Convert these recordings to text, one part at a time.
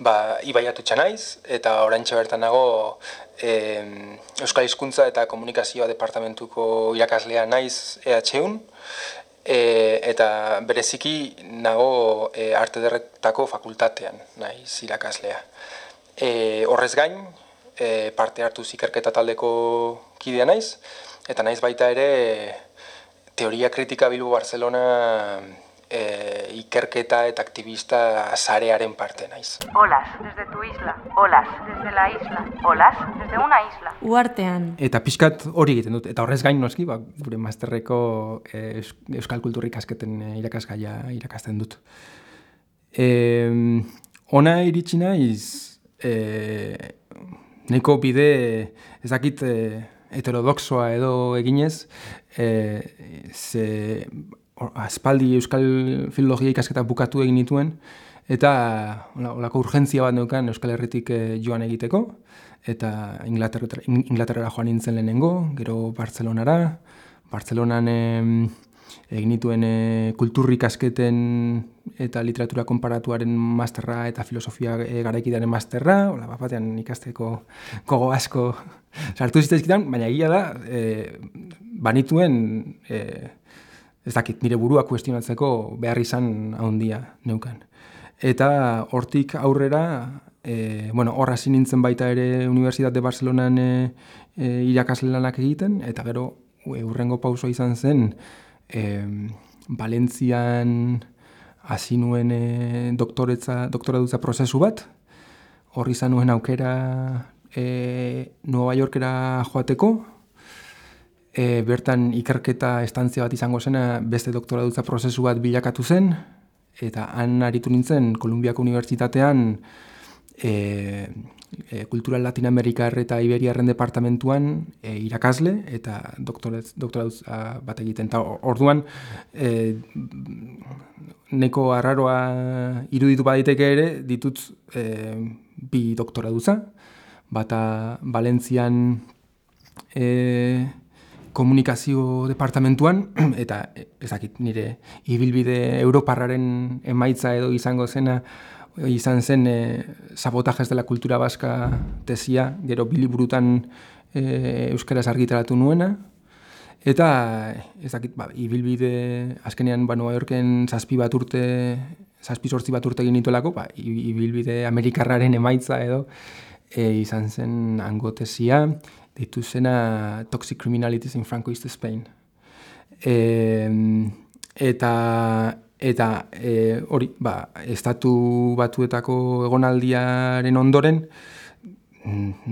ba, ibaiatu naiz eta oraintxe bertan nago e, Euskal Hizkuntza eta Komunikazioa Departamentuko irakaslea naiz EHUn, e, eta bereziki nago e, arte derretako fakultatean naiz irakaslea. E, horrez gain, e, parte hartu zikerketa taldeko kidea naiz, eta naiz baita ere teoria kritika Bilbo Barcelona e, ikerketa eta aktivista zarearen parte naiz. Olas, desde tu isla. Olas, desde la isla. Olas, desde una isla. Uartean. Eta pixkat hori egiten dut. Eta horrez gain noski, ba, gure masterreko e, Euskal Kulturrik asketen e, irakasgaia irakasten dut. E, ona iritsi naiz, e, neko bide ezakit e, heterodoxoa edo eginez, e, ze aspaldi euskal filologia ikasketa bukatu egin dituen, eta olako urgentzia bat neukan euskal herritik eh, joan egiteko, eta Inglaterra, Inglaterra joan nintzen lehenengo, gero Bartzelonara, Bartzelonan egin dituen e, kulturrik asketen eta literatura konparatuaren masterra eta filosofia e, garaikidaren masterra, hola, batean ikasteko kogo asko sartu zitezkitan, baina egia da, e, banituen e, ez dakit, nire burua kuestionatzeko behar izan handia neukan. Eta hortik aurrera, e, bueno, horra nintzen baita ere Universidad de Barcelonan e, e, irakasle lanak egiten, eta gero e, urrengo pauso izan zen, e, Valentzian hasi nuen e, doktoretza, doktoradutza prozesu bat, horri izan nuen aukera e, Nueva Yorkera joateko, e, bertan ikerketa estantzia bat izango zena beste doktora dutza prozesu bat bilakatu zen, eta han aritu nintzen Kolumbiako Unibertsitatean e, e, Kultura Latinamerika eta Iberiarren departamentuan e, irakasle eta doktora dutza bat egiten. Ta, orduan, e, neko arraroa iruditu baditeke ere, ditut e, bi doktora dutza, bata Valentzian e, komunikazio departamentuan, eta ezakit nire ibilbide Europarraren emaitza edo izango zena, izan zen e, sabotajes dela kultura baska tesia, gero biliburutan e, euskaraz argitaratu nuena, eta ezakit, ba, ibilbide azkenean ba, Nueva Yorken zazpi bat urte, zazpi sortzi bat urte egin ba, ibilbide amerikarraren emaitza edo, e, izan zen angotesia, ditu zena Toxic Criminalities in Francoist Spain. E, eta eta e, hori, ba, estatu batuetako egonaldiaren ondoren,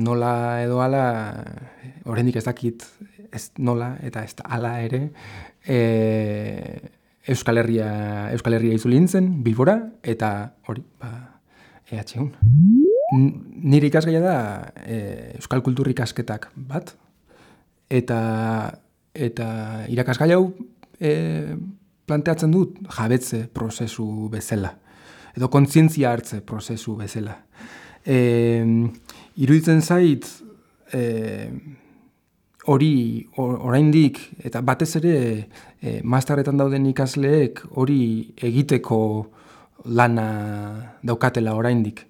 nola edo ala, horrendik ez dakit ez nola eta ez ala ere, e, Euskal Herria, Euskal Herria izulintzen, Bilbora, eta hori, ba, EH1. Nire ikasgaia da e, Euskal Kultur ikasketak bat, eta eta irakasgai hau e, planteatzen dut jabetze prozesu bezala, edo kontzientzia hartze prozesu bezala. E, iruditzen zait, e, hori oraindik eta batez ere e, masterretan dauden ikasleek hori egiteko lana daukatela oraindik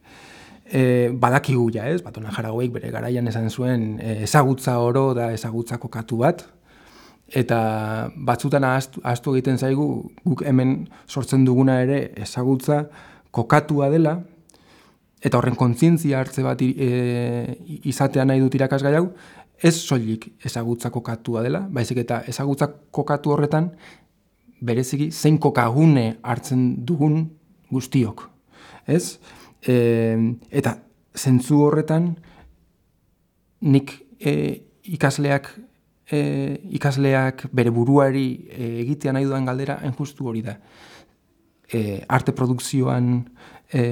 e, badakigu ja, ez? Batona jaragoik bere garaian esan zuen e, ezagutza oro da ezagutza kokatu bat eta batzutan ahaztu, egiten zaigu guk hemen sortzen duguna ere ezagutza kokatua dela eta horren kontzientzia hartze bat e, izatea nahi dut irakasgai hau ez soilik ezagutza kokatua dela, baizik eta ezagutza kokatu horretan bereziki zein kokagune hartzen dugun guztiok. Ez? E, eta zentzu horretan nik e, ikasleak e, ikasleak bere buruari e, egitea nahi duan galdera enjustu hori da. E, arte produkzioan e,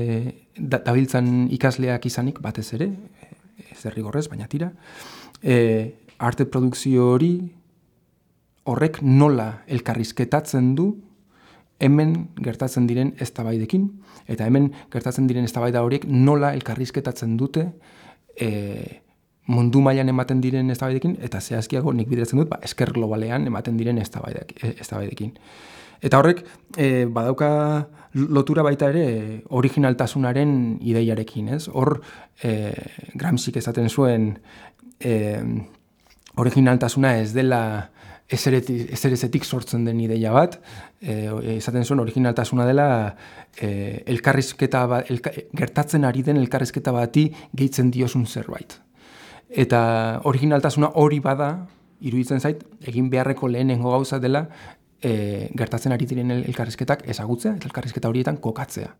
dabiltzan ikasleak izanik batez ere, ez derrigorrez, baina tira, e, arte produkzio hori horrek nola elkarrizketatzen du hemen gertatzen diren eztabaidekin eta hemen gertatzen diren eztabaida horiek nola elkarrizketatzen dute e, mundu mailan ematen diren eztabaidekin eta zehazkiago nik bideratzen dut ba, esker globalean ematen diren eztabaidekin. Eta horrek, e, badauka lotura baita ere originaltasunaren ideiarekin, ez? Hor, e, Gramsik esaten zuen e, originaltasuna ez dela ezerezetik sortzen den ideia bat, e, esaten zuen originaltasuna dela e, elkarrizketa ba, gertatzen ari den elkarrizketa bati gehitzen diosun zerbait. Eta originaltasuna hori bada, iruditzen zait, egin beharreko lehenengo gauza dela e, gertatzen ari diren elkarrizketak ezagutzea eta elkarrizketa horietan kokatzea.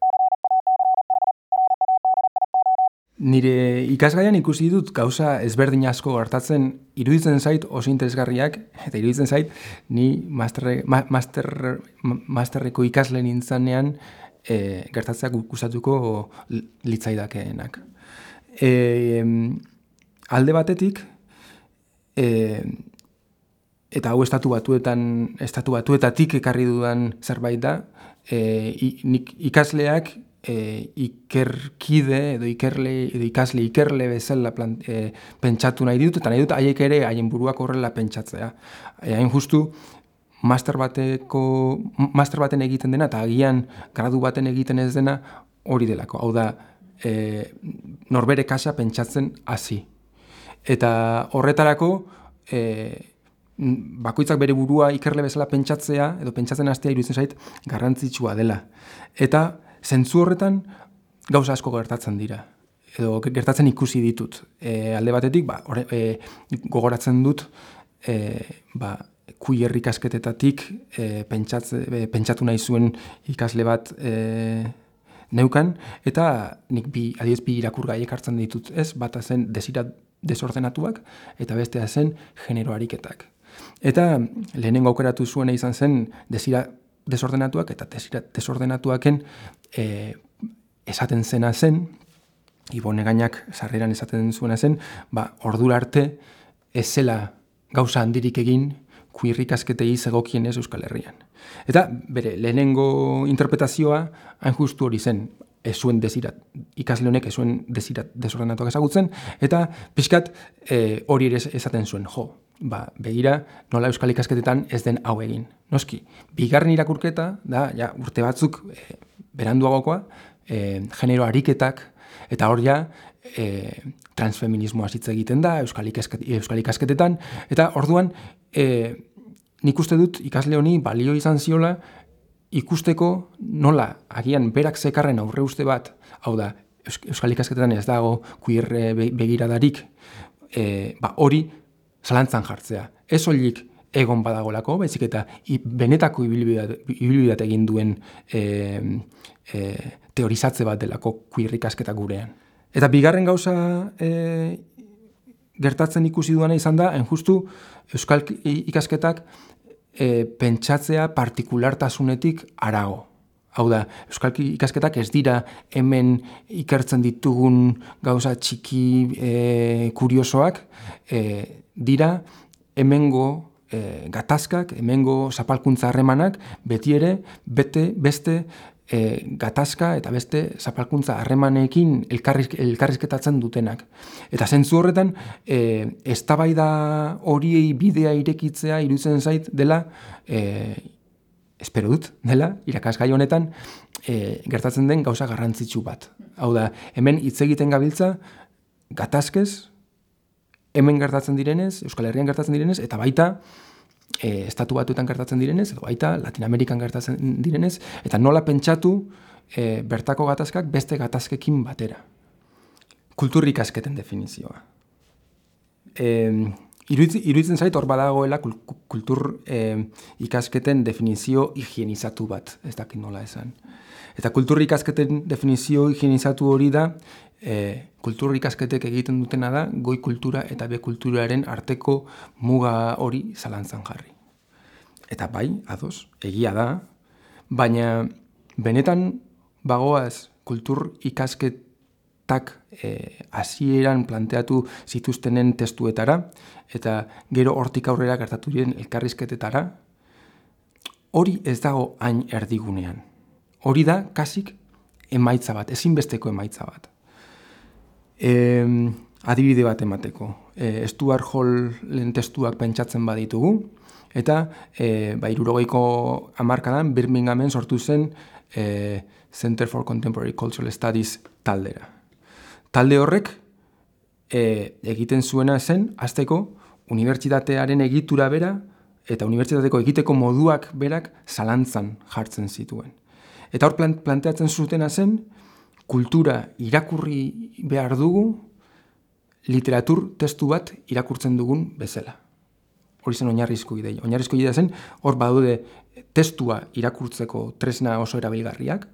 Nire ikasgaian ikusi dut gauza ezberdin asko gertatzen iruditzen zait oso interesgarriak eta iruditzen zait ni masterre, ma, master, masterreko ikasle nintzanean e, gertatzeak gustatuko litzaidakeenak. E, alde batetik e, eta hau estatu batuetan estatu batuetatik ekarri dudan zerbait da e, nik ikasleak e, ikerkide edo ikerle edo ikasle ikerle bezala plan, e, pentsatu nahi ditut eta nahi dut haiek ere haien buruak horrela pentsatzea. E, hain justu master bateko master baten egiten dena eta agian gradu baten egiten ez dena hori delako. Hau da e, norbere kasa pentsatzen hasi. Eta horretarako e, bakoitzak bere burua ikerle bezala pentsatzea edo pentsatzen hastea iruditzen zait garrantzitsua dela. Eta zentzu horretan gauza asko gertatzen dira edo gertatzen ikusi ditut. E, alde batetik, ba, e, gogoratzen dut, e, ba, kui herrikasketetatik e, e, pentsatu nahi zuen ikasle bat e, neukan, eta nik bi, adiez bi irakurgai hartzen ditut, ez, bat zen desira desordenatuak, eta bestea zen generoariketak. Eta lehenengo aukeratu zuena izan zen desira desordenatuak eta desordenatuaken e, esaten zena zen, ibone gainak sarreran esaten zuena zen, ba, ordura arte ez zela gauza handirik egin kuirrikasketei zegokien ez Euskal Herrian. Eta bere lehenengo interpretazioa hain justu hori zen, ez zuen desirat, ikasle honek ez zuen desirat desordenatuak ezagutzen, eta pixkat e, hori ere esaten zuen, jo, ba, begira nola euskal ikasketetan ez den hau egin. Noski, bigarren irakurketa, da, ja, urte batzuk e, beranduagokoa, e, genero ariketak, eta hor ja, e, transfeminismoa hitz egiten da euskal, euskal ikasketetan, eta orduan, e, nik uste dut ikasle honi balio izan ziola, ikusteko nola, agian berak zekarren aurre uste bat, hau da, euskal ikasketetan ez dago queer begiradarik, e, ba, hori zalantzan jartzea. Ez horiek egon badagolako, baizik eta benetako ibilbidat egin duen e, e, teorizatze bat delako kuirrikasketa gurean. Eta bigarren gauza e, gertatzen ikusi duana izan da, enjustu Euskal ikasketak e, pentsatzea partikulartasunetik arago. Hau da, Euskal ikasketak ez dira hemen ikertzen ditugun gauza txiki e, kuriosoak, e, dira hemengo e, gatazkak, hemengo zapalkuntza harremanak, beti ere, bete, beste e, gatazka eta beste zapalkuntza harremanekin elkarrizketatzen dutenak. Eta zentzu horretan, e, eztabaida horiei bidea irekitzea irutzen zait dela, e, espero dut, dela, irakasgai honetan, e, gertatzen den gauza garrantzitsu bat. Hau da, hemen hitz egiten gabiltza, gatazkez, hemen gertatzen direnez, Euskal Herrian gertatzen direnez, eta baita e, estatu batuetan gertatzen direnez, edo baita Latin Amerikan gertatzen direnez, eta nola pentsatu e, bertako gatazkak beste gatazkekin batera. Kulturrik asketen definizioa. E, iruditzen zait hor badagoela kultur e, ikasketen definizio higienizatu bat, ez dakit nola esan. Eta kultur ikasketen definizio higienizatu hori da, e, kultur ikasketek egiten dutena da, goi kultura eta be kulturaren arteko muga hori zalantzan jarri. Eta bai, ados, egia da, baina benetan bagoaz kultur ikasketak e, hasieran planteatu zituztenen testuetara, eta gero hortik aurrera gertatu diren elkarrizketetara, hori ez dago hain erdigunean. Hori da, kasik, emaitza bat, ezinbesteko emaitza bat. E, adibide bat emateko. E, Stuart Hall testuak pentsatzen baditugu, eta e, ba, irurogeiko amarkadan Birminghamen sortu zen e, Center for Contemporary Cultural Studies taldera. Talde horrek e, egiten zuena zen, azteko, unibertsitatearen egitura bera, eta unibertsitateko egiteko moduak berak zalantzan jartzen zituen. Eta hor planteatzen zutena zen, kultura irakurri behar dugu, literatur testu bat irakurtzen dugun bezala. Hori zen oinarrizko ideia. Oinarrizko ideia zen, hor badude testua irakurtzeko tresna oso erabilgarriak,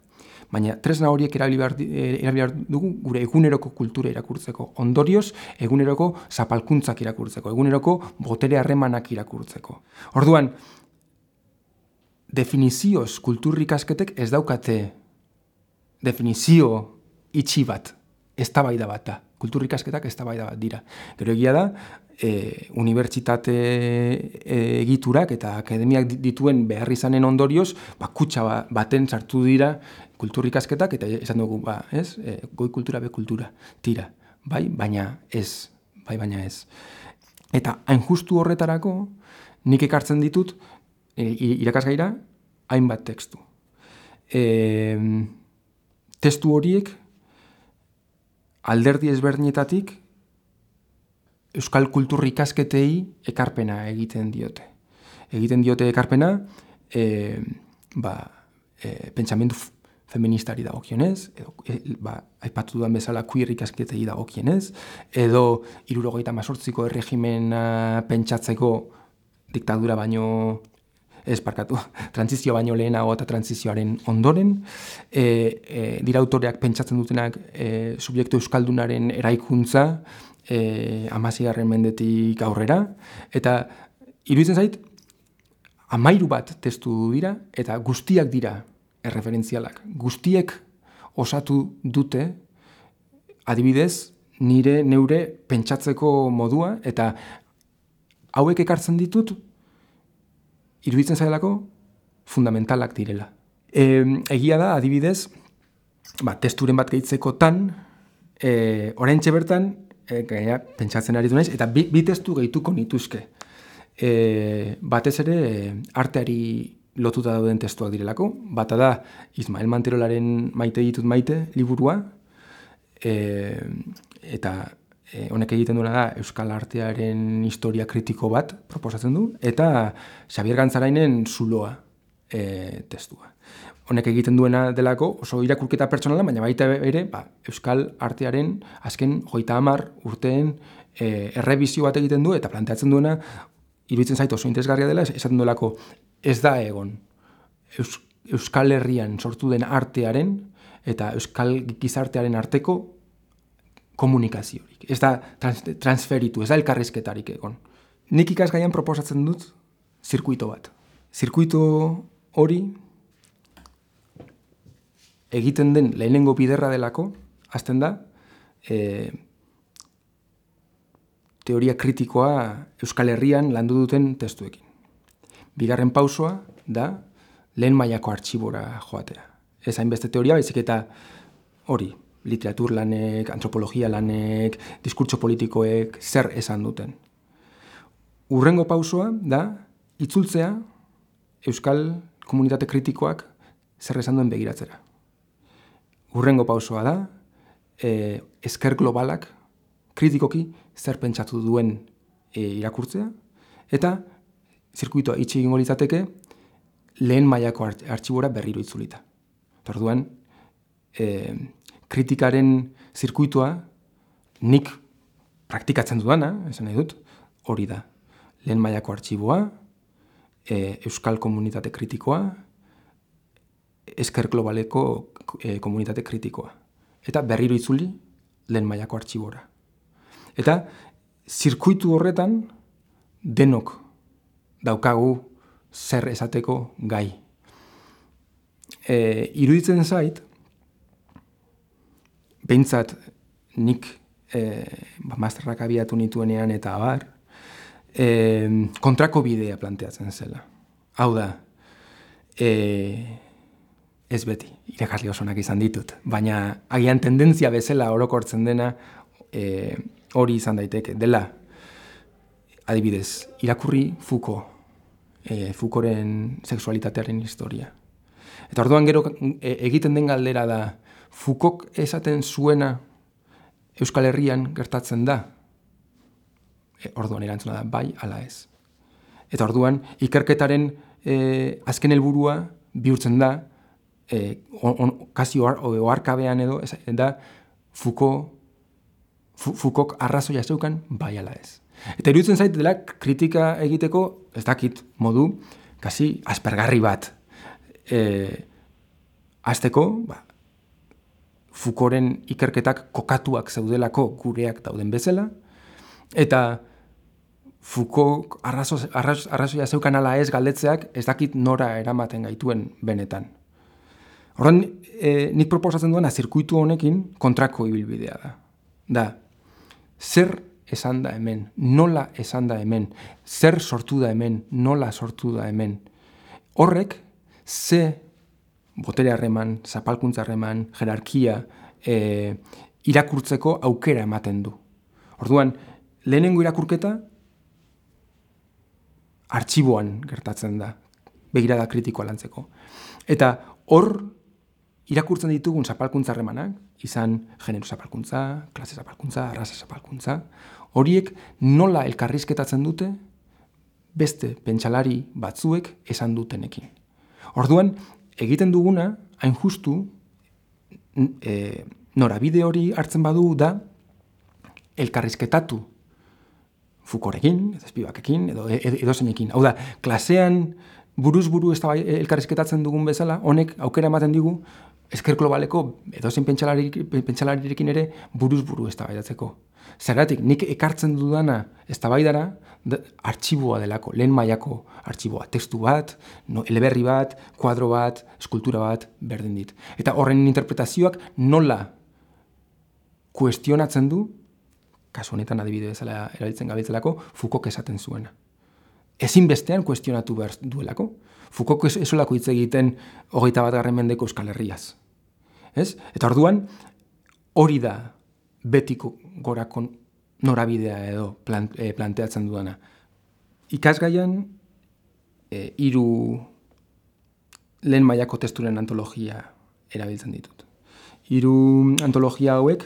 baina tresna horiek erabili behar, dugu gure eguneroko kultura irakurtzeko. Ondorioz, eguneroko zapalkuntzak irakurtzeko, eguneroko botere harremanak irakurtzeko. Orduan, definizioz kulturrikasketek ez daukate definizio itxi bat, ez da bat da. Kulturrikasketak ez da bat dira. Gero egia da, e, unibertsitate e, egiturak eta akademiak dituen behar izanen ondorioz, ba, kutsa ba, baten sartu dira kulturrikasketak eta esan dugu, ba, ez, e, goi kultura, be kultura, tira, bai, baina ez, bai, baina ez. Eta hain justu horretarako, nik ekartzen ditut, e, irakasgaira, hainbat tekstu. E, testu horiek, alderdi ezberdinetatik, euskal kultur ikasketei ekarpena egiten diote. Egiten diote ekarpena, e, ba, e, pentsamendu feministari dagokionez, edo e, ba, aipatu duan bezala queer ikasketei dagokienez, edo irurogeita masortziko erregimena pentsatzeko diktadura baino ez parkatu, transizio baino lehenago eta transizioaren ondoren, e, e, dira autoreak pentsatzen dutenak e, subjektu euskaldunaren eraikuntza, e, amazigarren mendetik aurrera, eta iruditzen zait, amairu bat testu dira, eta guztiak dira erreferentzialak. Guztiek osatu dute, adibidez, nire neure pentsatzeko modua, eta hauek ekartzen ditut, iruditzen zailako, fundamentalak direla. E, egia da, adibidez, ba, testuren bat gehitzeko tan, e, orain bertan, e, gaina, pentsatzen ari dunaiz, eta bi, bi testu gehituko nituzke. E, batez ere, arteari lotuta dauden testuak direlako. Bata da, Ismael Manterolaren maite ditut maite, liburua, e, eta e, honek egiten duena da Euskal Artearen historia kritiko bat proposatzen du, eta Xabier Gantzarainen zuloa e, testua honek egiten duena delako oso irakurketa pertsonala, baina baita ere ba, Euskal artearen azken joita hamar urteen e, errebizio bat egiten du eta planteatzen duena iruditzen zaitu oso interesgarria dela esaten duelako ez da egon Euskal Herrian sortu den artearen eta Euskal gizartearen arteko komunikaziorik. Ez da transferitu, ez da elkarrizketarik egon. Nik ikasgaian proposatzen dut zirkuito bat. Zirkuito hori egiten den lehenengo biderra delako, azten da, e, teoria kritikoa Euskal Herrian landu duten testuekin. Bigarren pausoa da lehen mailako artxibora joatea. Ez hainbeste teoria, baizik eta hori, literatur lanek, antropologia lanek, diskurtso politikoek, zer esan duten. Urrengo pausoa da, itzultzea Euskal komunitate kritikoak zer esan duen begiratzera. Urrengo pausoa da, e, esker globalak kritikoki zer pentsatu duen e, irakurtzea, eta zirkuitoa itxi egingo litzateke lehen mailako artxibora berriro itzulita. Orduan, e, kritikaren zirkuitoa nik praktikatzen dudana, esan nahi dut, hori da. Lehen mailako artxiboa, e, euskal komunitate kritikoa, esker globaleko e, komunitate kritikoa. Eta berriro itzuli lehen mailako artxibora. Eta zirkuitu horretan denok daukagu zer esateko gai. E, iruditzen zait, behintzat nik e, ba, masterrak abiatu nituenean eta abar, e, kontrako bidea planteatzen zela. Hau da, e, ez beti, irakasle osonak izan ditut. Baina agian tendentzia bezala orokortzen dena e, hori izan daiteke, dela, adibidez, irakurri fuko, e, fukoren sexualitatearen historia. Eta orduan gero e, egiten den galdera da, fukok esaten zuena Euskal Herrian gertatzen da, e, orduan erantzuna da, bai, ala ez. Eta orduan, ikerketaren e, azken helburua bihurtzen da, e, on, on, kasi oarkabean edo, ez, da, fuko, fukok arrazoia zeukan, bai, ala ez. Eta iruditzen zait dela kritika egiteko, ez dakit, modu, kasi aspergarri bat. E, azteko, ba, Fukoren ikerketak kokatuak zeudelako gureak dauden bezala, eta Foucault arrazo, arrazoia zeukan ala ez galdetzeak ez dakit nora eramaten gaituen benetan. Horren, e, nik proposatzen duena zirkuitu honekin kontrako ibilbidea da. Da, zer esan da hemen, nola esan da hemen, zer sortu da hemen, nola sortu da hemen. Horrek, ze botere harreman, zapalkuntza harreman, jerarkia, e, irakurtzeko aukera ematen du. Orduan, lehenengo irakurketa, artxiboan gertatzen da, begirada kritikoa lantzeko. Eta hor, irakurtzen ditugun zapalkuntza harremanak, izan genero zapalkuntza, klase zapalkuntza, arraza zapalkuntza, horiek nola elkarrizketatzen dute beste pentsalari batzuek esan dutenekin. Orduan, egiten duguna, hain justu, e, norabide hori hartzen badu da, elkarrizketatu fukorekin, edo espibakekin, edo, edo zeinekin. Hau da, klasean buruz buru ez da elkarrizketatzen dugun bezala, honek aukera ematen digu, esker globaleko edo zein pentsalarirekin ere buruz buru ez da Zergatik, nik ekartzen dudana ez da artxiboa delako, lehen mailako artxiboa, testu bat, no, eleberri bat, kuadro bat, eskultura bat, berdin dit. Eta horren interpretazioak nola kuestionatzen du, kasu honetan adibide bezala erabiltzen gabiltzelako, Foucault esaten zuena. Ezin bestean kuestionatu behar duelako. Foucault esolako hitz egiten hogeita bat garren mendeko euskal herriaz. Ez? Eta orduan, hori da betiko gorako norabidea edo eh, planteatzen duana. Ikasgaian, e, iru lehen mailako testuren antologia erabiltzen ditut. Hiru antologia hauek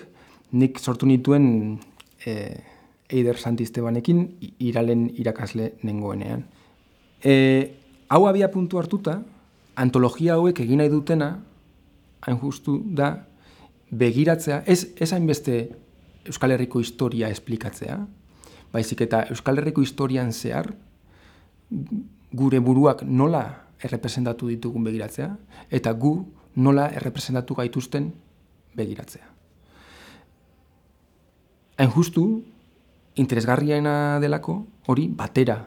nik sortu nituen e, Eider Santistebanekin iralen irakasle nengoenean. E, hau abia puntu hartuta, antologia hauek egin nahi dutena, hain justu da, begiratzea, ez, ez hainbeste Euskal Herriko historia esplikatzea, baizik eta Euskal Herriko historian zehar gure buruak nola errepresentatu ditugun begiratzea, eta gu nola errepresentatu gaituzten begiratzea. Hain justu, interesgarriena delako, hori batera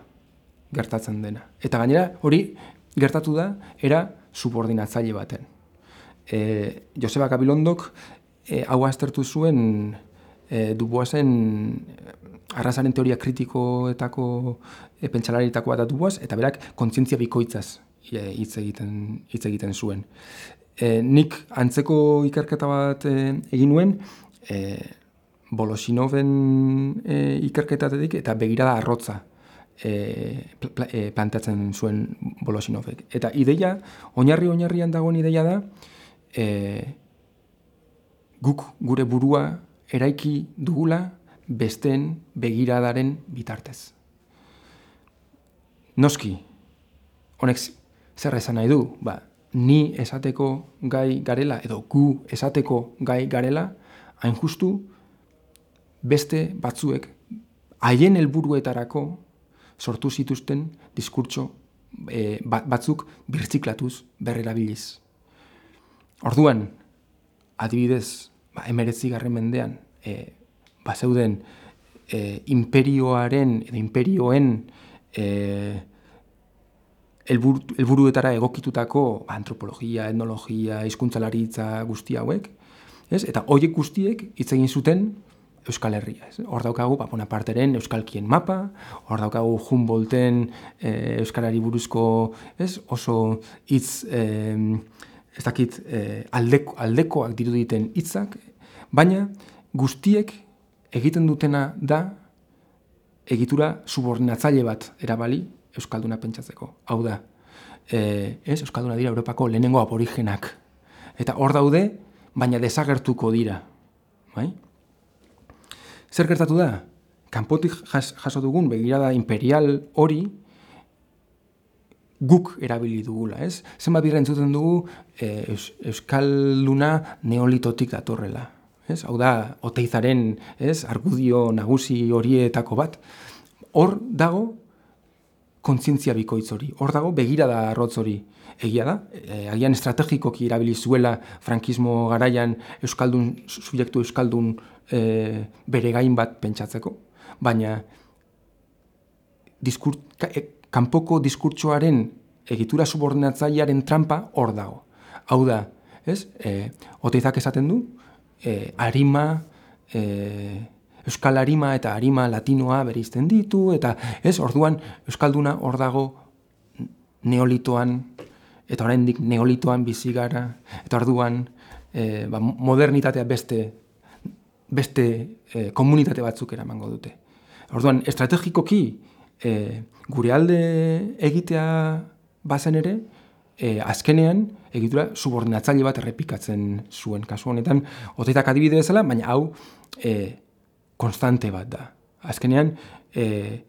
gertatzen dena. Eta gainera, hori gertatu da, era subordinatzaile baten. E, Joseba Gabilondok e, hau aztertu zuen e, Duboazen arrazaren teoria kritikoetako e, pentsalaritako bat Duboaz, eta berak kontzientzia bikoitzaz e, hitz egiten, hitz egiten zuen. E, nik antzeko ikerketa bat e, egin nuen, e, Bolosinoven e, ikerketatetik eta begirada arrotza e, e, planteatzen zuen Bolosinovek. Eta ideia, oinarri-oinarrian dagoen ideia da, e, guk gure burua eraiki dugula besteen begiradaren bitartez. Noski, honek zer esan nahi du, ba, ni esateko gai garela edo gu esateko gai garela, hain justu beste batzuek haien helburuetarako sortu zituzten diskurtso e, batzuk birtziklatuz berrerabiliz. Orduan, adibidez, ba, emeretzi garren mendean, e, ba, zeuden e, imperioaren, edo imperioen e, elburuetara egokitutako ba, antropologia, etnologia, hizkuntzalaritza guzti hauek, ez? eta horiek guztiek hitz egin zuten Euskal Herria. Hor daukagu ba, Bonaparteren Euskalkien mapa, hor daukagu Humboldten e, Euskalari buruzko ez? oso hitz e, ez dakit, e, aldeko, aldekoak diruditen hitzak, baina guztiek egiten dutena da egitura subordinatzaile bat erabali Euskalduna pentsatzeko. Hau da, e, ez, Euskalduna dira Europako lehenengo aborigenak. Eta hor daude, baina desagertuko dira. Bai? Zer gertatu da? Kanpotik jaso dugun begirada imperial hori guk erabili dugula, ez? Zenbat birra entzuten dugu e, Euskalduna neolitotik datorrela. Ez? Hau da, oteizaren ez? argudio nagusi horietako bat. Hor dago kontzientzia bikoitz hori. Hor dago begirada arrotz hori. Egia da, e, agian estrategikoki erabili zuela frankismo garaian Euskaldun, subjektu Euskaldun e, bere gain bat pentsatzeko, baina diskur, e, kanpoko diskurtsoaren egitura subordinatzailearen trampa hor dago. Hau da, ez? E, oteizak esaten du, e, arima, e, euskal arima eta arima latinoa bereizten ditu, eta ez, orduan euskalduna hor dago neolitoan, eta oraindik neolitoan bizi gara, eta orduan e, ba, modernitatea beste beste e, komunitate batzuk eramango dute. Orduan, estrategikoki e, gure alde egitea bazen ere, e, azkenean egitura subordinatzaile bat errepikatzen zuen kasu honetan, otetak adibide bezala, baina hau e, konstante bat da. Azkenean, e,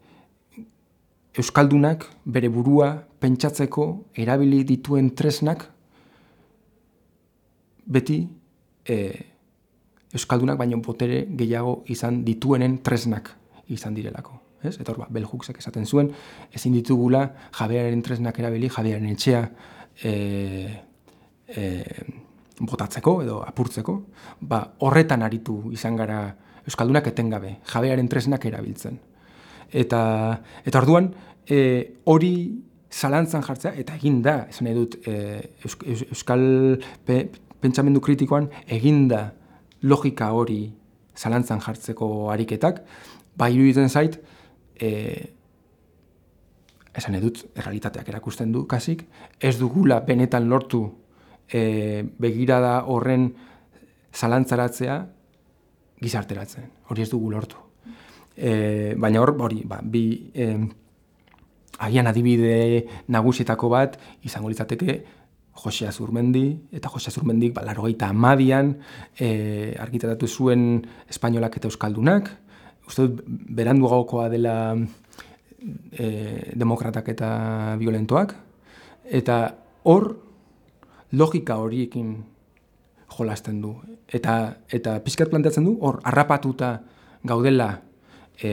Euskaldunak bere burua pentsatzeko erabili dituen tresnak beti e, Euskaldunak baino botere gehiago izan dituenen tresnak izan direlako. Ez? Eta hor, ba, beljuksek esaten zuen, ezin ditugula jabearen tresnak erabili, jabearen etxea e, e, botatzeko edo apurtzeko, ba, horretan aritu izan gara Euskaldunak etengabe, jabearen tresnak erabiltzen. Eta, eta orduan, e, hori zalantzan jartzea, eta egin da, esan edut, e, Euskal pe, pentsamendu kritikoan, egin da logika hori zalantzan jartzeko ariketak, ba, iruditzen zait, e, esan edut, errealitateak erakusten du, kasik, ez dugula benetan lortu e, begirada horren zalantzaratzea, gizarteratzen. Hori ez dugu lortu. E, baina hor, hori, ba, bi e, agian adibide nagusietako bat izango litzateke Jose Azurmendi, eta Jose Azurmendik ba, laro gaita amadian e, argitaratu zuen espainolak eta euskaldunak. Uste dut, berandu gaukoa dela e, demokratak eta violentoak. Eta hor, logika horiekin jolasten du. Eta, eta pizkat planteatzen du, hor, harrapatuta gaudela e,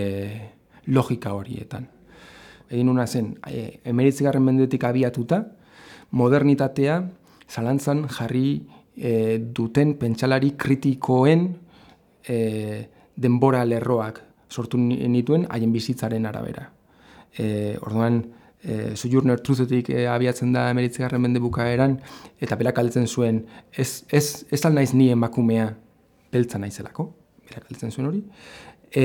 logika horietan. Egin una zen, e, emeritzigarren mendetik abiatuta, modernitatea zalantzan jarri e, duten pentsalari kritikoen e, denbora lerroak sortu nituen haien bizitzaren arabera. E, orduan, e, Sojourner Truthetik e, abiatzen da emeritzigarren mende bukaeran, eta berak altzen zuen, ez, ez, ez al naiz ni emakumea beltza naizelako, berak altzen zuen hori. E,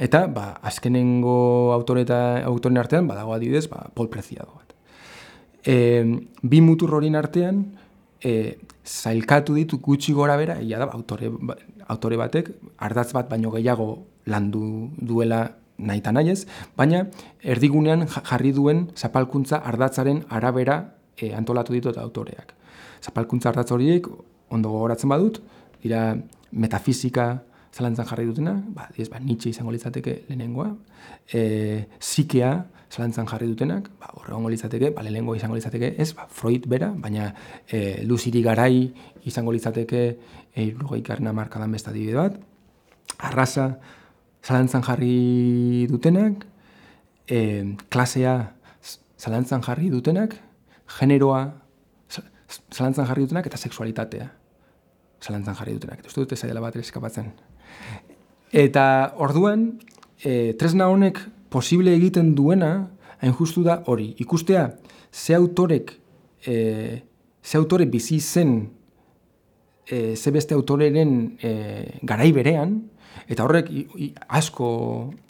eta, ba, azkenengo autore eta autoren artean, badago adibidez, ba, Paul Preciado. E, bi mutur horien artean, e, zailkatu ditu gutxi gora bera, ia da, autore, ba, autore batek, ardatz bat baino gehiago landu duela nahi nahiez, baina erdigunean jarri duen zapalkuntza ardatzaren arabera e, antolatu ditut autoreak. Zapalkuntza ardatz horiek, ondo gogoratzen badut, dira metafizika zalantzan jarri dutena, ba, diez, ba, nitxe izango litzateke lehenengoa, e, zikea zalantzan jarri dutenak, ba, horregongo litzateke, ba, lehenengo izango litzateke, ez, ba, Freud bera, baina e, luziri garai izango litzateke, e, lugaik markadan besta bat, arrasa, zalantzan jarri dutenak, e, klasea zalantzan jarri dutenak, generoa zalantzan jarri dutenak, eta sexualitatea zalantzan jarri dutenak. Eta uste dute zaila bat eskapatzen. Eta orduan, e, tresna honek posible egiten duena, hain justu da hori. Ikustea, ze autorek, e, ze autore bizi zen, e, ze beste autoreren e, garai berean, Eta horrek asko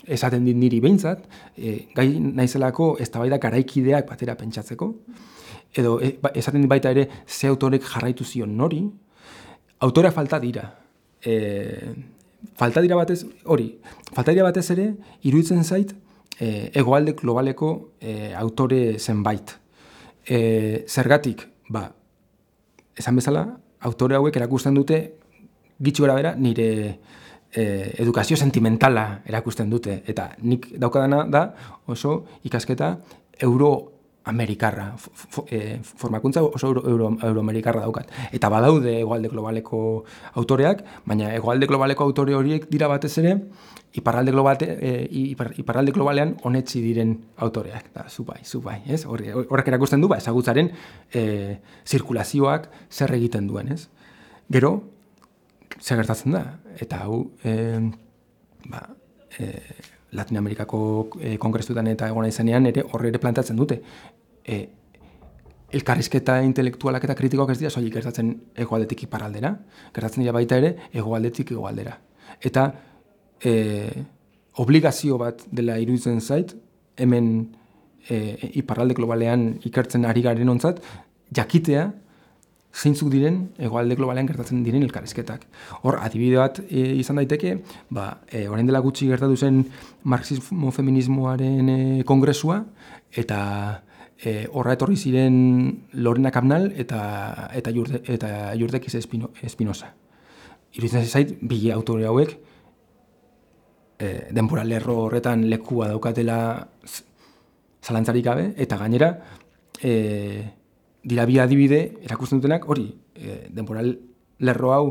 esaten dit niri behintzat, e, gai naizelako ez da garaikideak batera pentsatzeko, edo e, ba, esaten dit baita ere ze autorek jarraitu zion nori, autorea falta dira. E, falta dira batez, hori, falta dira batez ere, iruditzen zait, e, egoalde globaleko e, autore zenbait. E, zergatik, ba, esan bezala, autore hauek erakusten dute, gitxu gara bera, nire e, edukazio sentimentala erakusten dute. Eta nik daukadana da, oso ikasketa, euro amerikarra, e, formakuntza oso euro, euro, euroamerikarra daukat. Eta badaude egoalde globaleko autoreak, baina egoalde globaleko autore horiek dira batez ere, iparralde, globate, e, ipar, iparralde globalean onetzi diren autoreak. Da, zubai, zubai, ez? Horrek erakusten du, ba, ezagutzaren e, zirkulazioak zer egiten duen, ez? Gero, zer gertatzen da? Eta hau, e, ba, e, Latinoamerikako e, kongresuetan eta egona izanean ere horre ere plantatzen dute e, elkarrizketa intelektualak eta kritikoak ez dira soilik gertatzen egoaldetik iparaldera, gertatzen dira baita ere egoaldetik egoaldera. Eta e, obligazio bat dela iruditzen zait, hemen e, iparralde globalean ikertzen ari garen ontzat, jakitea zeintzuk diren egoalde globalean gertatzen diren elkarrizketak. Hor, adibide bat e, izan daiteke, ba, e, orain dela gutxi gertatu zen marxismo-feminismoaren e, kongresua, eta e, horra etorri ziren Lorena Kapnal eta eta jurde, eta Jurdekiz Espino, Espinosa. Iruditzen zait bi autore hauek e, denbora lerro horretan lekua daukatela zalantzarik gabe eta gainera e, dira bi adibide erakusten dutenak hori e, denbora lerro hau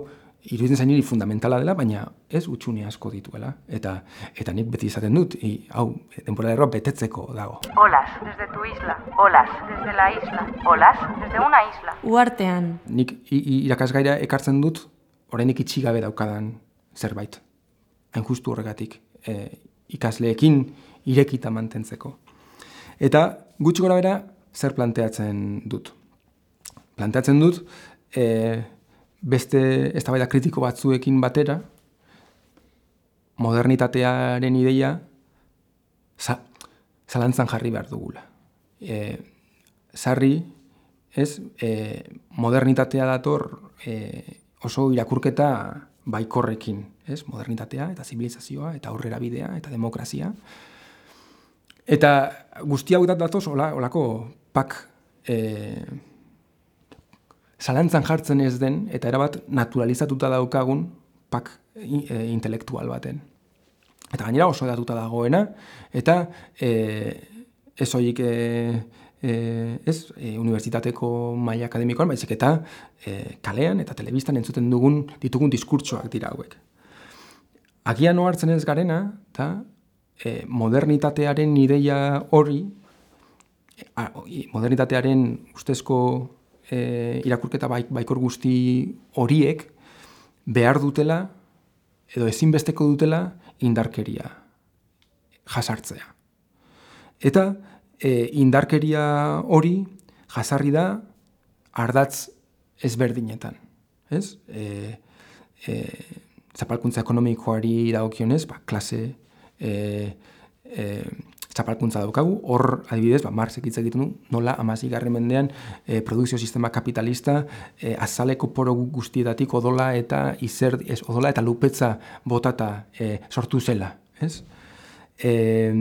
iruditzen zainiri fundamentala dela, baina ez utxune asko dituela. Eta eta nik beti izaten dut, i, hau, denbora erro betetzeko dago. Olas, desde tu isla. Olas, desde la isla. Olas, desde una isla. Uartean. Nik irakasgaira ekartzen dut, oraindik itxigabe daukadan zerbait. Hain justu horregatik, e, ikasleekin irekita mantentzeko. Eta gutxi gora bera, zer planteatzen dut? Planteatzen dut, e, beste eztabaida kritiko batzuekin batera, modernitatearen ideia za, zalantzan jarri behar dugula. E, zarri, ez, e, modernitatea dator e, oso irakurketa baikorrekin, ez, modernitatea eta zibilizazioa eta aurrera bidea eta demokrazia. Eta guzti hau datoz, olako pak e, zalantzan jartzen ez den, eta erabat naturalizatuta daukagun pak e, intelektual baten. Eta gainera oso datuta dagoena, eta e, ez horiek e, e, ez, e, unibertsitateko maila akademikoan, baizik eta e, kalean eta telebistan entzuten dugun ditugun diskurtsoak dira hauek. Agian ohartzen ez garena, eta e, modernitatearen ideia hori, a, modernitatearen ustezko e, irakurketa baik, baikor guzti horiek behar dutela edo ezinbesteko dutela indarkeria jasartzea. Eta e, indarkeria hori jasarri da ardatz ezberdinetan. Ez? E, e, zapalkuntza ekonomikoari dagokionez, ba, klase, e, e, txapalkuntza daukagu, hor adibidez, ba, Marx ekitza egiten du, nola amazik mendean e, produkzio sistema kapitalista e, azaleko poro guztietatik odola eta izer, ez, odola eta lupetza botata e, sortu zela. Ez? E,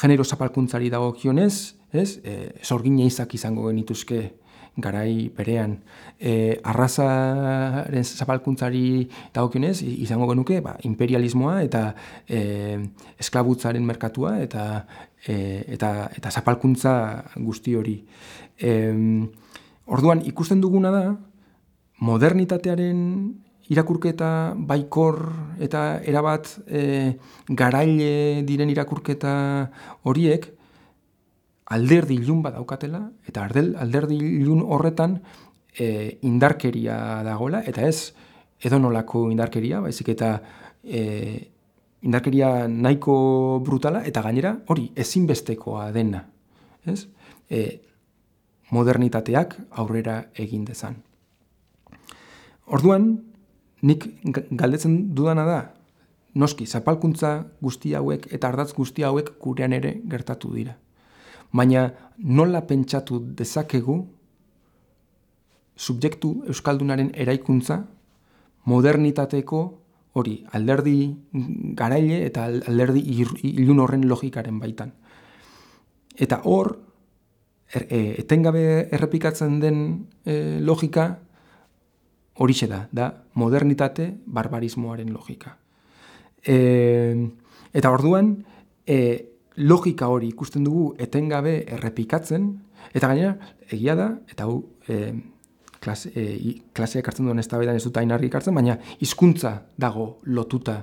genero zapalkuntzari dago kionez, ez? E, sorgine izak izango genituzke garai berean e, arrazaren zapalkuntzari dagokionez izango genuke ba, imperialismoa eta e, esklabutzaren merkatua eta e, eta eta zapalkuntza guzti hori. E, orduan ikusten duguna da modernitatearen irakurketa baikor eta erabat e, garaile diren irakurketa horiek alderdi ilun bat daukatela, eta ardel, alderdi ilun horretan e, indarkeria dagoela, eta ez edonolako indarkeria, baizik eta e, indarkeria nahiko brutala, eta gainera hori ezinbestekoa dena. Ez? E, modernitateak aurrera egin dezan. Orduan, nik galdetzen dudana da, noski, zapalkuntza guzti hauek eta ardatz guzti hauek gurean ere gertatu dira baina nola pentsatu dezakegu subjektu euskaldunaren eraikuntza modernitateko hori alderdi garaile eta alderdi ilun horren logikaren baitan. Eta hor, er, e, etengabe errepikatzen den e, logika horixe da, da modernitate barbarismoaren logika. E, eta orduan, e, logika hori ikusten dugu etengabe errepikatzen, eta gainera, egia da, eta hau e, klase, e, klaseak hartzen duen ez da ez dut argi hartzen, baina hizkuntza dago lotuta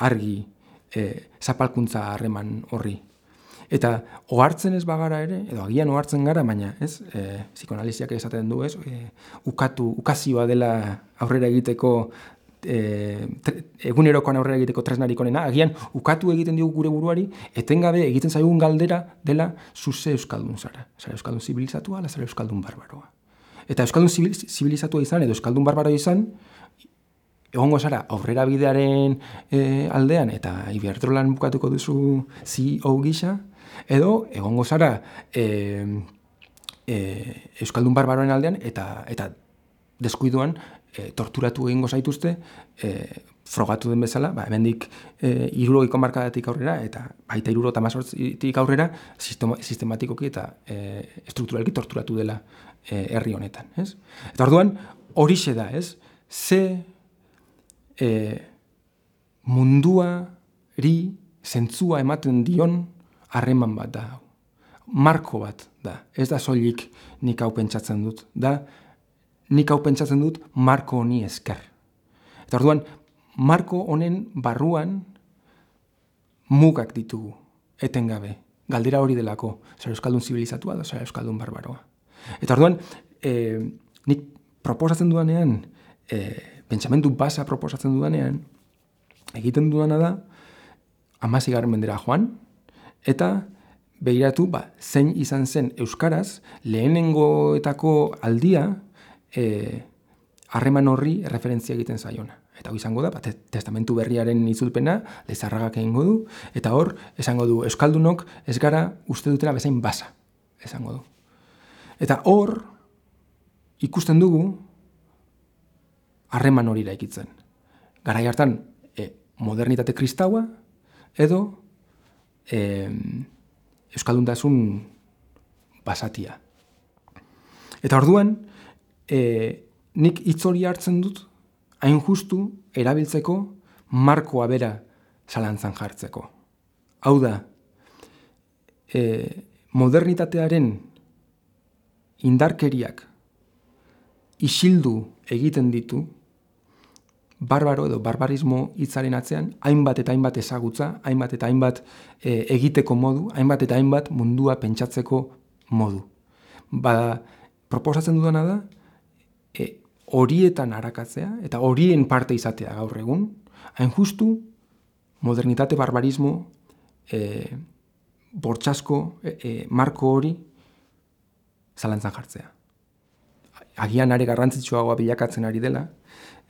argi e, zapalkuntza harreman horri. Eta ohartzen ez bagara ere, edo agian ohartzen gara, baina ez, e, psikoanaliziak esaten du, ez, e, ukatu, ukazioa dela aurrera egiteko e, egunerokoan aurrera egiteko tresnarik onena, agian ukatu egiten dugu gure buruari, etengabe egiten zaigun galdera dela zuze euskaldun zara. Zara euskaldun zibilizatua, ala zara euskaldun barbaroa. Eta euskaldun zibilizatua izan, edo euskaldun barbaroa izan, egongo zara aurrera bidearen e, aldean, eta ibertrolan bukatuko duzu CEO gisa, edo egongo zara e, e, euskaldun barbaroen aldean, eta eta deskuiduan e, torturatu egingo zaituzte, e, frogatu den bezala, ba, hemendik e, irurogiko markadatik aurrera, eta baita iruro eta aurrera, sistematikoki eta e, strukturalki torturatu dela e, herri honetan. Ez? Eta orduan, hori da, ez? Ze e, munduari zentzua ematen dion harreman bat da. Marko bat da. Ez da soilik nik hau pentsatzen dut. Da, nik hau pentsatzen dut marko honi esker. Eta orduan, marko honen barruan mugak ditugu, etengabe. Galdera hori delako, zara euskaldun zibilizatua da, zara euskaldun barbaroa. Eta orduan, e, nik proposatzen dudanean, e, pentsamendu basa proposatzen dudanean, egiten dudana da, amazigarren mendera joan, eta behiratu, ba, zein izan zen euskaraz, lehenengoetako aldia, e, harreman horri referentzia egiten zaiona. Eta izango da, bat, testamentu berriaren itzulpena, lezarragak egingo du, eta hor, esango du, euskaldunok ez gara uste dutena bezain basa, esango du. Eta hor, ikusten dugu, harreman hori ikitzen. Garai hartan, e, modernitate kristaua, edo e, euskalduntasun basatia. Eta orduan, e, nik itzori hartzen dut, hain justu erabiltzeko markoa bera zalantzan jartzeko. Hau da, e, modernitatearen indarkeriak isildu egiten ditu, barbaro edo barbarismo hitzaren atzean, hainbat eta hainbat ezagutza, hainbat eta hainbat e, egiteko modu, hainbat eta hainbat mundua pentsatzeko modu. Ba, proposatzen dudana da, horietan arakatzea eta horien parte izatea gaur egun, hain justu modernitate barbarismo e, bortxasko e, e, marko hori zalantzan jartzea. Agian are garrantzitsuagoa bilakatzen ari dela,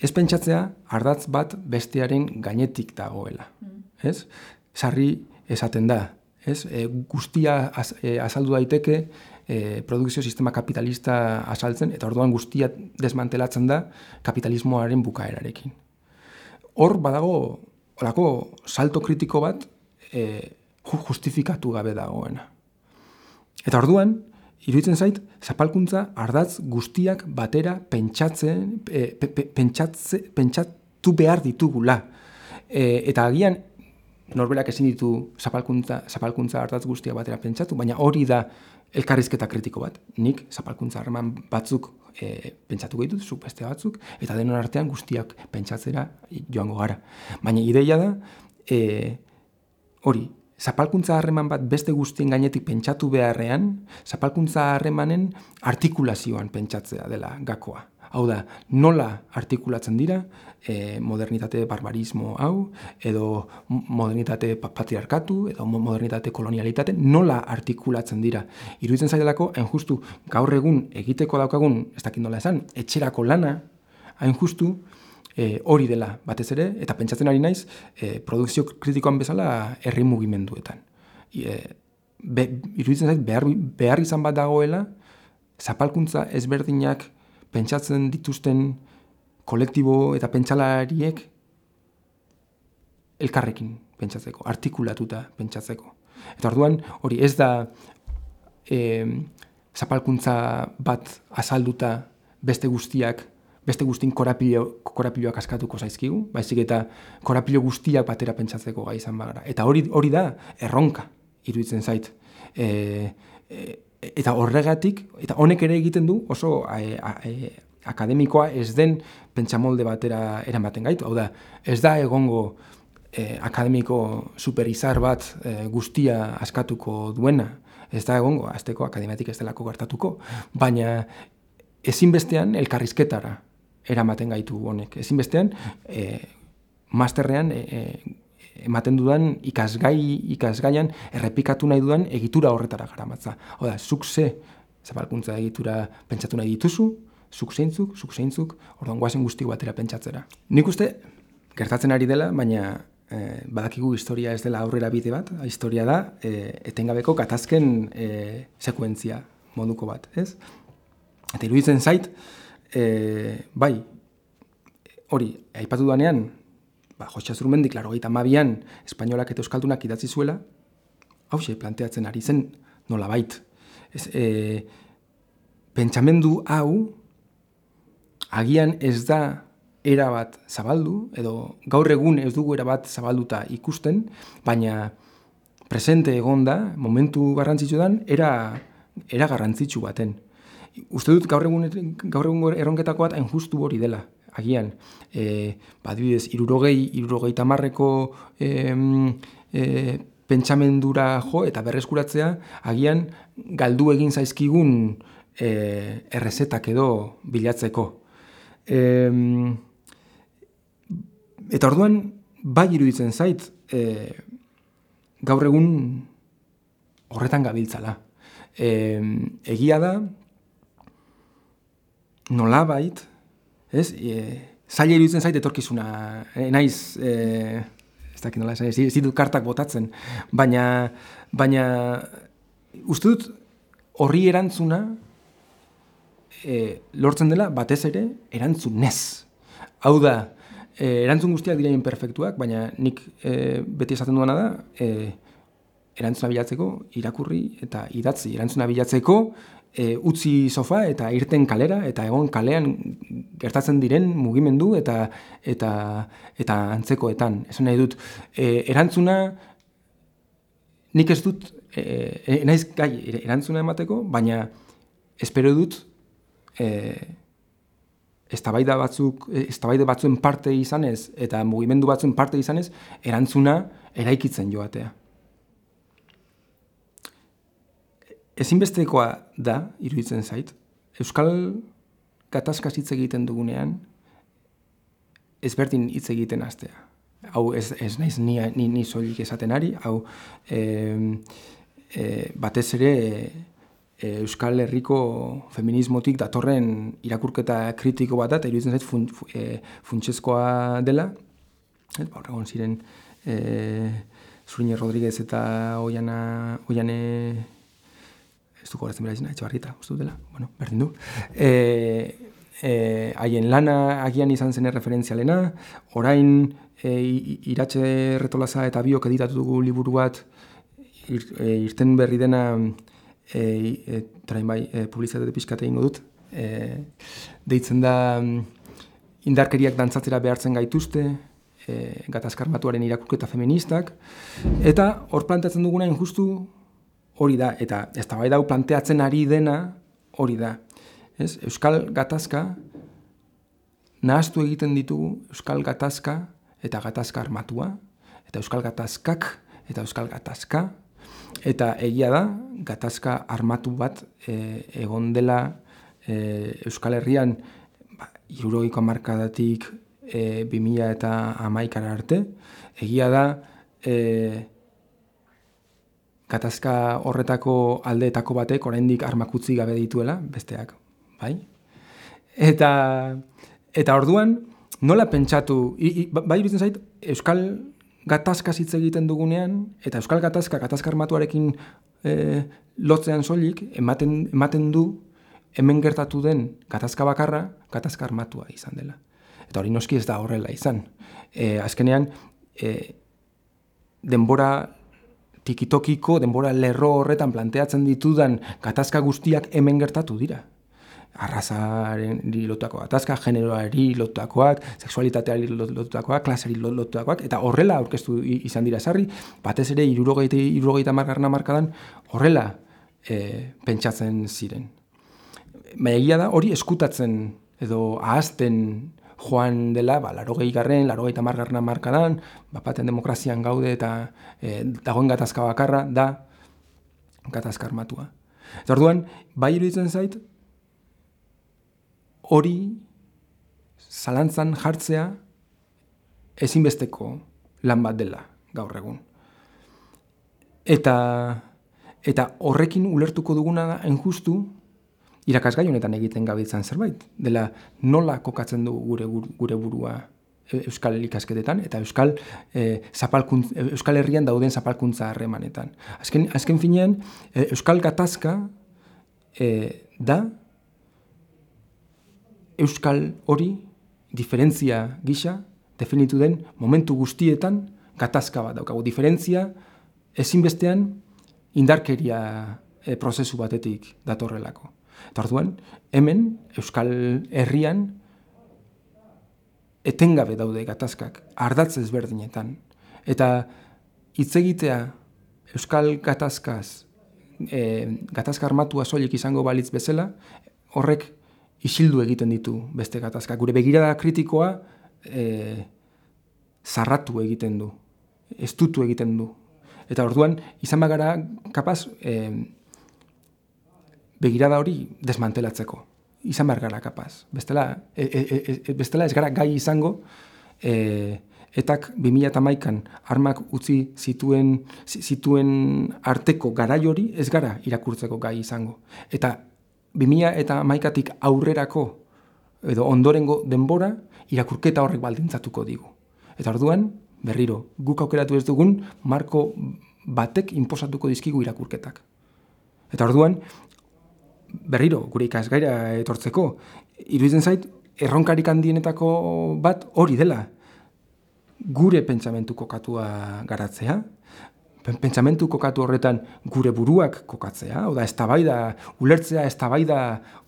ez pentsatzea ardatz bat bestearen gainetik dagoela. Mm. Ez? Sarri esaten da, ez? E, guztia az, e, azaldu daiteke e, produkzio sistema kapitalista asaltzen, eta orduan guztia desmantelatzen da kapitalismoaren bukaerarekin. Hor badago, olako salto kritiko bat e, justifikatu gabe dagoena. Eta orduan, iruditzen zait, zapalkuntza ardatz guztiak batera pentsatzen, e, pentsatze, pentsatu behar ditugula. E, eta agian, norberak ezin ditu zapalkuntza, zapalkuntza ardatz guztiak batera pentsatu, baina hori da elkarrizketa kritiko bat. Nik zapalkuntza harreman batzuk e, pentsatu ditut, zuk beste batzuk, eta denon artean guztiak pentsatzera joango gara. Baina ideia da, e, hori, zapalkuntza harreman bat beste guztien gainetik pentsatu beharrean, zapalkuntza harremanen artikulazioan pentsatzea dela gakoa. Hau da, nola artikulatzen dira e, modernitate barbarismo hau, edo modernitate patriarkatu, edo modernitate kolonialitate, nola artikulatzen dira. Iruditzen zailako, hain justu, gaur egun egiteko daukagun, ez dakit nola esan, etxerako lana, hain justu, e, hori dela batez ere, eta pentsatzen ari naiz, e, produkzio kritikoan bezala herri mugimenduetan. E, be, iruditzen zait, behar, behar izan bat dagoela, zapalkuntza ezberdinak pentsatzen dituzten kolektibo eta pentsalariek elkarrekin pentsatzeko, artikulatuta pentsatzeko. Eta orduan, hori ez da e, zapalkuntza bat azalduta beste guztiak, beste guztin korapilo, korapiloak askatuko zaizkigu, baizik eta korapilo guztiak batera pentsatzeko gai izan bagara. Eta hori, hori da erronka iruditzen zait. E, e, eta horregatik, eta honek ere egiten du oso e, e, akademikoa ez den pentsamolde batera eramaten gaitu. Hau da, ez da egongo e, akademiko superizar bat e, guztia askatuko duena, ez da egongo, azteko akademiatik ez delako gertatuko, baina ezinbestean elkarrizketara eramaten gaitu honek. Ezinbestean, e, masterrean e, ematen dudan ikasgai, ikasgaian errepikatu nahi dudan egitura horretara garamatza. Oda, zuk ze zabalkuntza egitura pentsatu nahi dituzu, zuk zeintzuk, zuk zeintzuk, orduan guazen guzti batera pentsatzera. Nik uste, gertatzen ari dela, baina e, badakigu historia ez dela aurrera bide bat, historia da e, etengabeko katazken e, sekuentzia moduko bat, ez? Eta iruditzen zait, e, bai, hori, aipatu duanean, ba, Jose Azurmendi, klaro, gaita mabian, espainolak eta euskaldunak idatzi zuela, hau planteatzen ari zen, nola bait. Ez, e, pentsamendu hau, agian ez da era bat zabaldu, edo gaur egun ez dugu era bat zabalduta ikusten, baina presente egonda, momentu garrantzitsu dan, era, era garrantzitsu baten. Uste dut gaur egun, gaur egun erronketako bat justu hori dela, agian. E, badibidez, irurogei, irurogei tamarreko e, e, pentsamendura jo eta berreskuratzea, agian galdu egin zaizkigun e, errezetak edo bilatzeko. E, Eta orduan, bai iruditzen zait, e, gaur egun horretan gabiltzala. E, egia da, nola bait, ez, e, zaila iruditzen zait etorkizuna, e, naiz, e, ez dakit nola, ez, ez ditut kartak botatzen, baina, baina, uste dut, horri erantzuna, e, lortzen dela, batez ere, erantzunez. Hau da, e, erantzun guztiak dira perfektuak, baina nik e, beti esaten duena da, e, erantzuna bilatzeko, irakurri eta idatzi. Erantzuna bilatzeko, e, utzi sofa eta irten kalera, eta egon kalean gertatzen diren mugimendu eta eta eta antzekoetan. Esan nahi dut, e, erantzuna nik ez dut, e, e, naiz gai erantzuna emateko, baina espero dut, e, eztabaida batzuk eztabaide batzuen parte izanez eta mugimendu batzuen parte izanez erantzuna eraikitzen joatea. Ezinbestekoa da iruditzen zait Euskal gatazka hitz egiten dugunean ezberdin hitz egiten hastea. Hau ez, ez naiz ni ni, ni soilik esaten ari, hau e, e, batez ere E, Euskal Herriko feminismotik datorren irakurketa kritiko bat da, eta iruditzen zait fun, e, funtsezkoa dela. Et, ba, horregon ziren e, Zurine Rodríguez eta Oiana, Oiane ez duko horazten bera izena, etxe barrita, uste dela, bueno, berdin du. E, e, haien lana agian izan zen referentzialena, orain e, iratxe retolaza eta biok editatu dugu liburu bat irten berri dena e, e, train bai, e, publizitate pixkate ingo dut, e, deitzen da mm, indarkeriak dantzatzera behartzen gaituzte, e, gatazkarmatuaren irakurketa feministak, eta hor planteatzen duguna injustu hori da, eta ez da bai dau planteatzen ari dena hori da. Ez? Euskal gatazka nahaztu egiten ditugu Euskal gatazka eta gatazka armatua, eta Euskal gatazkak eta Euskal gatazka, Eta egia da, gatazka armatu bat e, egon dela e, Euskal Herrian ba, iruroiko markadatik e, 2000 eta amaikara arte. Egia da, e, gatazka horretako aldeetako batek oraindik armakutzi gabe dituela, besteak, bai? Eta, eta orduan, nola pentsatu, i, i, bai zait, Euskal gatazka hitz egiten dugunean, eta Euskal Gatazka, gatazka armatuarekin e, lotzean soilik, ematen, ematen du, hemen gertatu den gatazka bakarra, gatazka armatua izan dela. Eta hori noski ez da horrela izan. E, azkenean, e, denbora tikitokiko, denbora lerro horretan planteatzen ditudan gatazka guztiak hemen gertatu dira arrazaren lotuako atazka, generoari lotutakoak, seksualitateari lotutakoak, klaseri lotutakoak, eta horrela aurkeztu izan dira sarri, batez ere irurogeita, irurogeita margarna markadan horrela e, pentsatzen ziren. Baina egia da hori eskutatzen edo ahazten joan dela, ba, laro garren, laro gehi margarna markadan, bapaten demokrazian gaude eta e, dagoen gatazka bakarra da gatazka armatua. Eta orduan, bai iruditzen zait, hori zalantzan jartzea ezinbesteko lan bat dela gaur egun. Eta, eta horrekin ulertuko duguna da enjustu irakasgai honetan egiten gabitzen zerbait. Dela nola kokatzen du gure, gure burua e, euskal ikasketetan eta euskal, e, euskal herrian dauden zapalkuntza harremanetan. Azken, azken finean, e, euskal gatazka e, da euskal hori diferentzia gisa definitu den momentu guztietan gatazka bat daukagu. Diferentzia ezinbestean indarkeria e, prozesu batetik datorrelako. Orduan, hemen euskal herrian etengabe daude gatazkak, ardatz ezberdinetan. Eta hitz egitea euskal gatazkaz, e, gatazka armatua soilik izango balitz bezala, horrek isildu egiten ditu beste gatazka. Gure begirada kritikoa e, zarratu egiten du, estutu egiten du. Eta orduan, izan bagara kapaz e, begirada hori desmantelatzeko. Izan behar gara kapaz. Bestela, e, e, e, bestela ez gara gai izango, e, etak 2008an armak utzi zituen, zituen arteko garai hori ez gara irakurtzeko gai izango. Eta 2000 eta maikatik aurrerako edo ondorengo denbora irakurketa horrek baldintzatuko digu. Eta orduan, berriro, guk aukeratu ez dugun, marko batek inposatuko dizkigu irakurketak. Eta orduan, berriro, gure ikasgaira etortzeko, iruditzen zait, erronkarik handienetako bat hori dela. Gure pentsamentu kokatua garatzea, pentsamentu kokatu horretan gure buruak kokatzea, oda eztabaida ulertzea eztabaida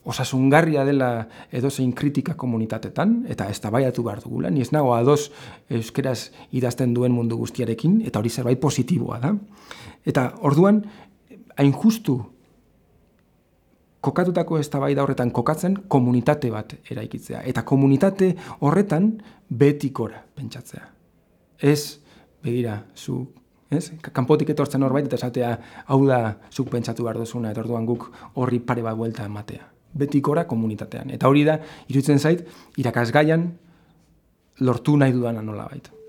osasungarria dela edozein kritika komunitatetan eta eztabaidatu behar dugula. Ni ez nago ados euskeraz idazten duen mundu guztiarekin eta hori zerbait positiboa da. Eta orduan hain justu kokatutako eztabaida horretan kokatzen komunitate bat eraikitzea eta komunitate horretan betikora pentsatzea. Ez begira, zu ez? Kanpotik etortzen horbait eta esatea hau da zuk pentsatu behar duzuna eta orduan guk horri pare bat buelta ematea. Betikora komunitatean. Eta hori da, irutzen zait, irakasgaian lortu nahi dudana nola baita.